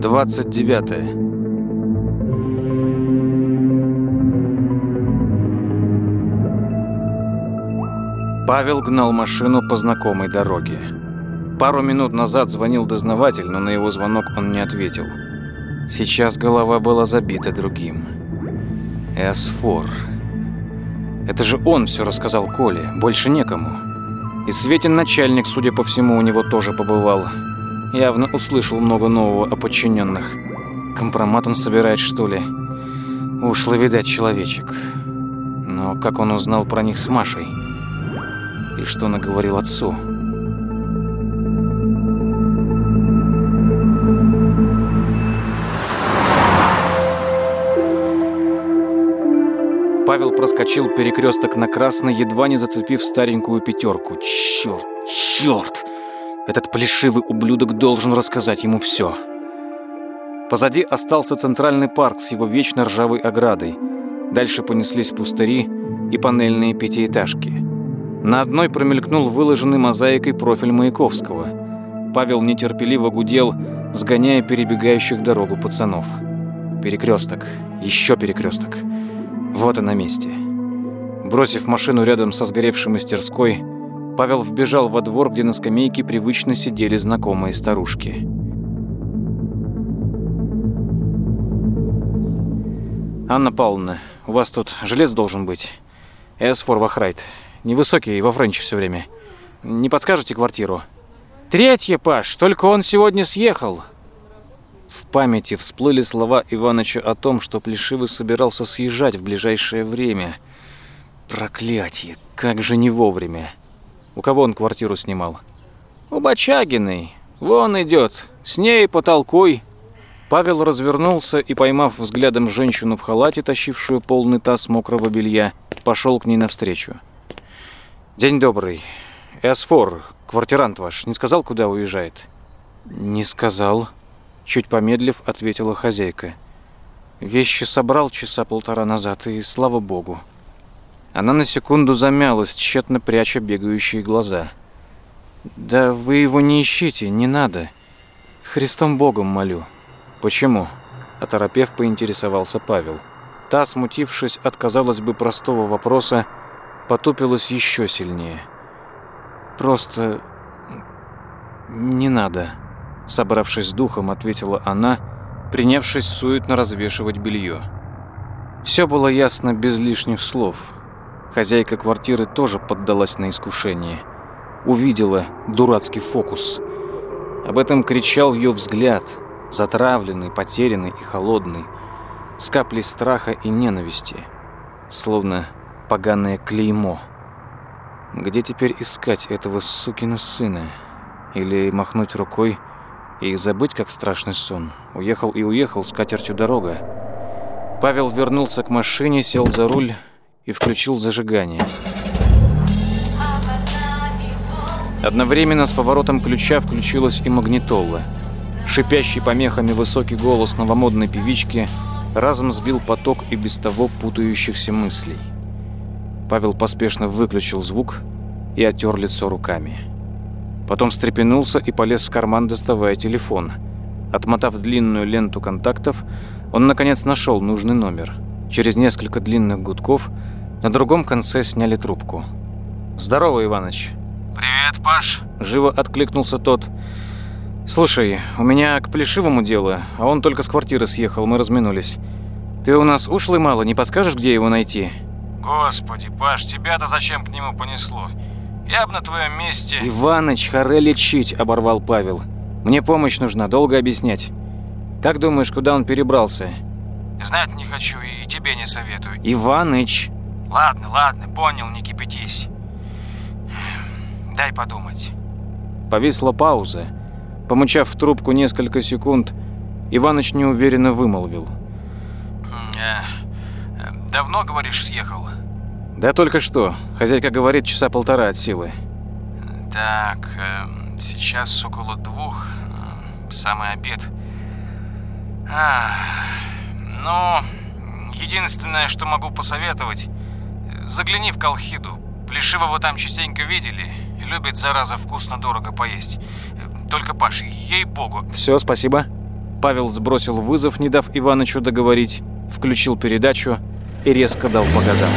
29. Павел гнал машину по знакомой дороге. Пару минут назад звонил дознаватель, но на его звонок он не ответил. Сейчас голова была забита другим. Эсфор. Это же он все рассказал Коле, больше некому. И Светин начальник, судя по всему, у него тоже побывал. Явно услышал много нового о подчиненных. Компромат он собирает, что ли? Ушлый, видать, человечек. Но как он узнал про них с Машей? и что наговорил отцу. Павел проскочил перекресток на красный, едва не зацепив старенькую пятерку. Черт, черт! Этот плешивый ублюдок должен рассказать ему все. Позади остался центральный парк с его вечно ржавой оградой. Дальше понеслись пустыри и панельные пятиэтажки. На одной промелькнул выложенный мозаикой профиль Маяковского. Павел нетерпеливо гудел, сгоняя перебегающих дорогу пацанов. Перекресток, еще перекресток. Вот и на месте. Бросив машину рядом со сгоревшей мастерской, Павел вбежал во двор, где на скамейке привычно сидели знакомые старушки. «Анна Павловна, у вас тут жилец должен быть. Эсфор Вахрайт. Невысокий, во Френче все время. Не подскажете квартиру? Третье, Паш, только он сегодня съехал. В памяти всплыли слова Иваныча о том, что Плешивый собирался съезжать в ближайшее время. Проклятие, как же не вовремя. У кого он квартиру снимал? У Бочагиной. Вон идет. С ней потолкуй. Павел развернулся и, поймав взглядом женщину в халате, тащившую полный таз мокрого белья, пошел к ней навстречу. «День добрый. Эсфор, квартирант ваш, не сказал, куда уезжает?» «Не сказал», — чуть помедлив, ответила хозяйка. «Вещи собрал часа полтора назад, и слава богу». Она на секунду замялась, тщетно пряча бегающие глаза. «Да вы его не ищите, не надо. Христом Богом молю». «Почему?» – оторопев, поинтересовался Павел. Та, смутившись от, казалось бы, простого вопроса, потупилась еще сильнее. «Просто не надо», — собравшись с духом, ответила она, принявшись суетно развешивать белье. Все было ясно без лишних слов. Хозяйка квартиры тоже поддалась на искушение. Увидела дурацкий фокус. Об этом кричал ее взгляд, затравленный, потерянный и холодный, с каплей страха и ненависти, словно поганое клеймо. Где теперь искать этого сукина сына? Или махнуть рукой и забыть, как страшный сон? Уехал и уехал с катертью дорога. Павел вернулся к машине, сел за руль и включил зажигание. Одновременно с поворотом ключа включилась и магнитола. Шипящий помехами высокий голос новомодной певички разом сбил поток и без того путающихся мыслей. Павел поспешно выключил звук и оттер лицо руками. Потом встрепенулся и полез в карман, доставая телефон. Отмотав длинную ленту контактов, он наконец нашел нужный номер. Через несколько длинных гудков на другом конце сняли трубку. «Здорово, Иваныч». «Привет, Паш», – живо откликнулся тот. «Слушай, у меня к Плешивому дело, а он только с квартиры съехал, мы разминулись. Ты у нас ушлый мало, не подскажешь, где его найти?» Господи, Паш, тебя-то зачем к нему понесло? Я бы на твоем месте... Иваныч, харе лечить, оборвал Павел. Мне помощь нужна, долго объяснять. Как думаешь, куда он перебрался? Знать не хочу и тебе не советую. Иваныч. Ладно, ладно, понял, не кипятись. Дай подумать. Повисла пауза. Помучав в трубку несколько секунд, Иваныч неуверенно вымолвил. Э, Давно, говоришь, съехал? Да только что. Хозяйка говорит, часа полтора от силы. Так, э, сейчас около двух. Э, самый обед. А, ну, единственное, что могу посоветовать, загляни в Колхиду. Плешивого там частенько видели. Любит, зараза, вкусно-дорого поесть. Только, Паш, ей-богу. Все, спасибо. Павел сбросил вызов, не дав Иванычу договорить, включил передачу и резко дал по газам.